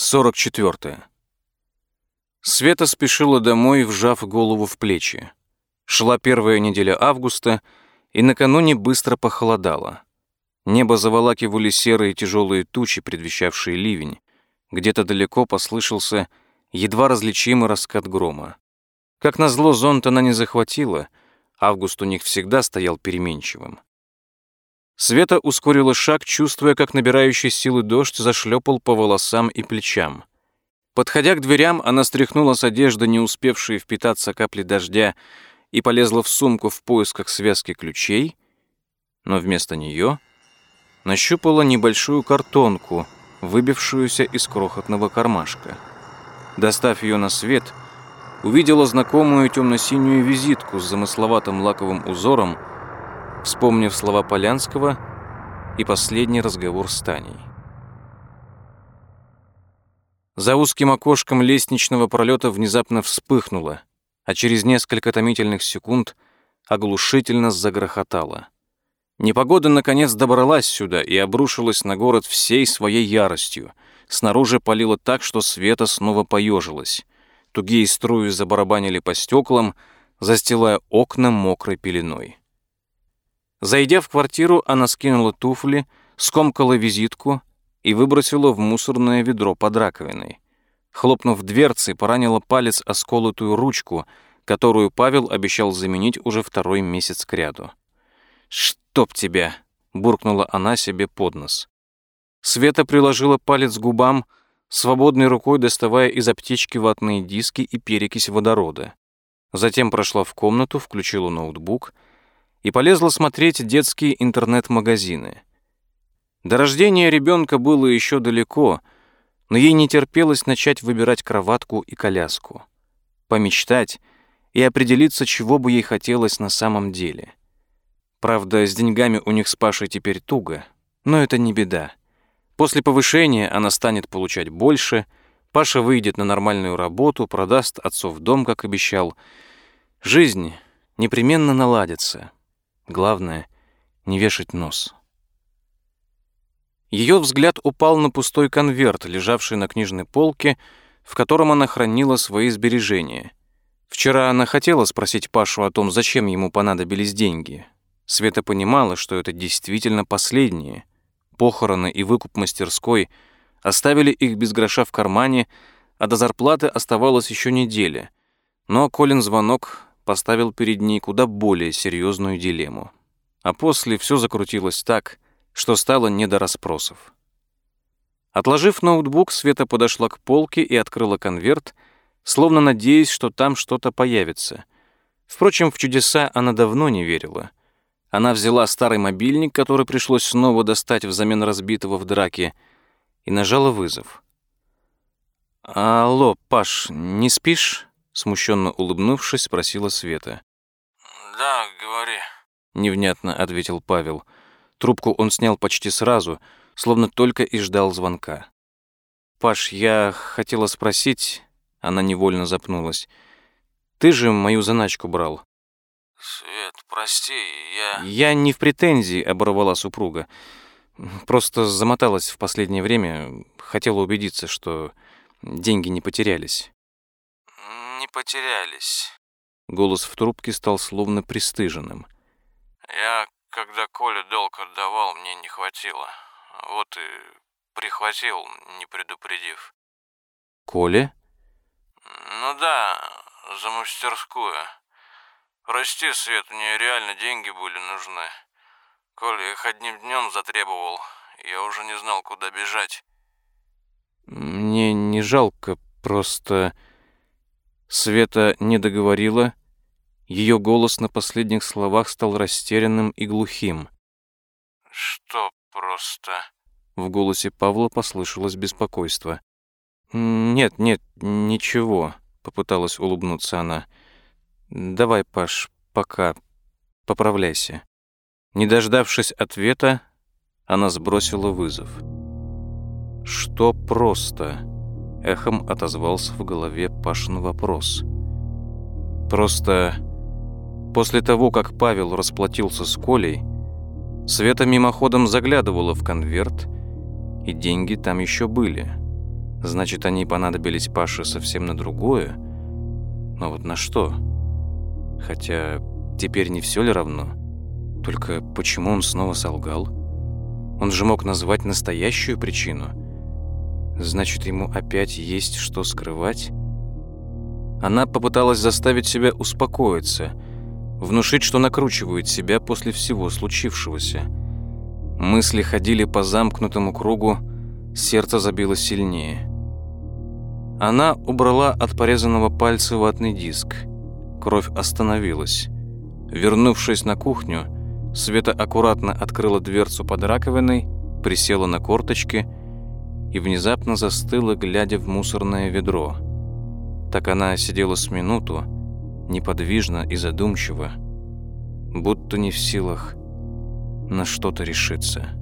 44. Света спешила домой, вжав голову в плечи. Шла первая неделя августа, и накануне быстро похолодало. Небо заволакивали серые тяжелые тучи, предвещавшие ливень. Где-то далеко послышался едва различимый раскат грома. Как назло, зонт она не захватила, август у них всегда стоял переменчивым. Света ускорила шаг, чувствуя, как набирающий силы дождь зашлепал по волосам и плечам. Подходя к дверям, она стряхнула с одежды не успевшие впитаться капли дождя и полезла в сумку в поисках связки ключей, но вместо нее нащупала небольшую картонку, выбившуюся из крохотного кармашка. Достав ее на свет, увидела знакомую темно-синюю визитку с замысловатым лаковым узором, вспомнив слова Полянского и последний разговор с Таней. За узким окошком лестничного пролета внезапно вспыхнуло, а через несколько томительных секунд оглушительно загрохотало. Непогода, наконец, добралась сюда и обрушилась на город всей своей яростью. Снаружи палило так, что Света снова поежилась. Тугие струи забарабанили по стеклам, застилая окна мокрой пеленой. Зайдя в квартиру, она скинула туфли, скомкала визитку и выбросила в мусорное ведро под раковиной. Хлопнув дверцей, поранила палец о сколотую ручку, которую Павел обещал заменить уже второй месяц кряду. «Чтоб тебя!» — буркнула она себе под нос. Света приложила палец к губам, свободной рукой доставая из аптечки ватные диски и перекись водорода. Затем прошла в комнату, включила ноутбук — и полезла смотреть детские интернет-магазины. До рождения ребенка было еще далеко, но ей не терпелось начать выбирать кроватку и коляску, помечтать и определиться, чего бы ей хотелось на самом деле. Правда, с деньгами у них с Пашей теперь туго, но это не беда. После повышения она станет получать больше, Паша выйдет на нормальную работу, продаст отцов дом, как обещал. Жизнь непременно наладится. Главное — не вешать нос. Ее взгляд упал на пустой конверт, лежавший на книжной полке, в котором она хранила свои сбережения. Вчера она хотела спросить Пашу о том, зачем ему понадобились деньги. Света понимала, что это действительно последние. Похороны и выкуп мастерской оставили их без гроша в кармане, а до зарплаты оставалось еще неделя. Но Колин звонок поставил перед ней куда более серьезную дилемму. А после все закрутилось так, что стало не до расспросов. Отложив ноутбук, Света подошла к полке и открыла конверт, словно надеясь, что там что-то появится. Впрочем, в чудеса она давно не верила. Она взяла старый мобильник, который пришлось снова достать взамен разбитого в драке, и нажала вызов. «Алло, Паш, не спишь?» Смущенно улыбнувшись, спросила Света. «Да, говори», — невнятно ответил Павел. Трубку он снял почти сразу, словно только и ждал звонка. «Паш, я хотела спросить...» Она невольно запнулась. «Ты же мою заначку брал». «Свет, прости, я...» «Я не в претензии», — оборвала супруга. «Просто замоталась в последнее время. Хотела убедиться, что деньги не потерялись» не потерялись». Голос в трубке стал словно пристыженным. «Я, когда Коля долг отдавал, мне не хватило. Вот и прихватил, не предупредив». «Коля?» «Ну да, за мастерскую. Прости, Свет, мне реально деньги были нужны. Коля их одним днем затребовал. Я уже не знал, куда бежать». «Мне не жалко, просто...» Света не договорила. Ее голос на последних словах стал растерянным и глухим. «Что просто?» В голосе Павла послышалось беспокойство. «Нет, нет, ничего», — попыталась улыбнуться она. «Давай, Паш, пока. Поправляйся». Не дождавшись ответа, она сбросила вызов. «Что просто?» Эхом отозвался в голове Пашин вопрос. Просто после того, как Павел расплатился с Колей, Света мимоходом заглядывала в конверт, и деньги там еще были. Значит, они понадобились Паше совсем на другое? Но вот на что? Хотя теперь не все ли равно? Только почему он снова солгал? Он же мог назвать настоящую причину. Значит, ему опять есть что скрывать? Она попыталась заставить себя успокоиться, внушить, что накручивает себя после всего случившегося. Мысли ходили по замкнутому кругу, сердце забилось сильнее. Она убрала от порезанного пальца ватный диск. Кровь остановилась. Вернувшись на кухню, Света аккуратно открыла дверцу под раковиной, присела на корточки и внезапно застыла, глядя в мусорное ведро. Так она сидела с минуту, неподвижно и задумчиво, будто не в силах на что-то решиться.